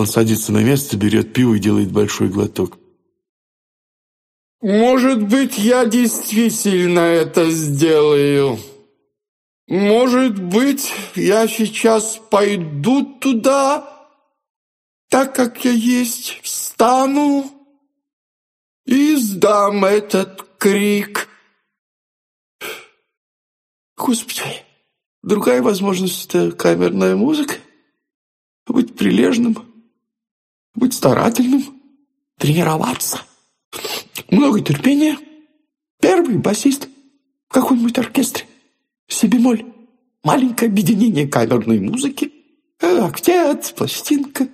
Он садится на место, берет пиво и делает большой глоток. «Может быть, я действительно это сделаю. Может быть, я сейчас пойду туда, так как я есть, встану и сдам этот крик». Господи, другая возможность — это камерная музыка. Быть прилежным — быть старательным, тренироваться, много терпения. Первый басист в каком-нибудь оркестре, сибемоль, маленькое объединение камерной музыки, э, актет, пластинка.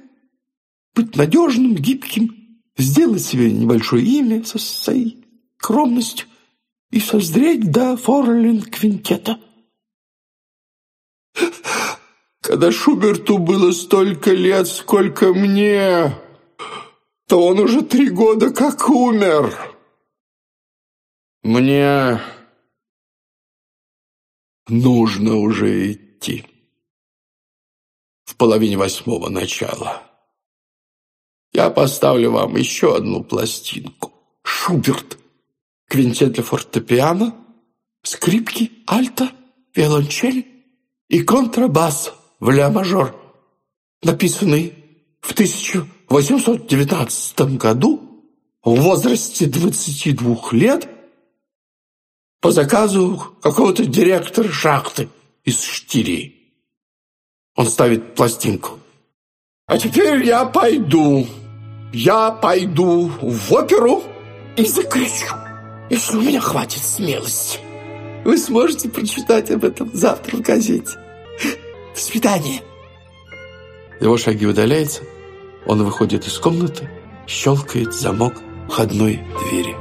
Быть надежным, гибким, сделать себе небольшое имя со своей скромностью и созреть до форлин квинтета. Когда Шуберту было столько лет, сколько мне, то он уже три года как умер. Мне нужно уже идти. В половине восьмого начала. Я поставлю вам еще одну пластинку. Шуберт. Квинтет для фортепиано, скрипки, альта, виолончель и контрабас в ля-мажор, написанный в 1819 году в возрасте 22 лет по заказу какого-то директора шахты из Штирии. Он ставит пластинку. «А теперь я пойду, я пойду в оперу и закричу, если у меня хватит смелости». Вы сможете прочитать об этом завтра в газете. До свидания!» Его шаги удаляются, он выходит из комнаты, щелкает замок входной двери.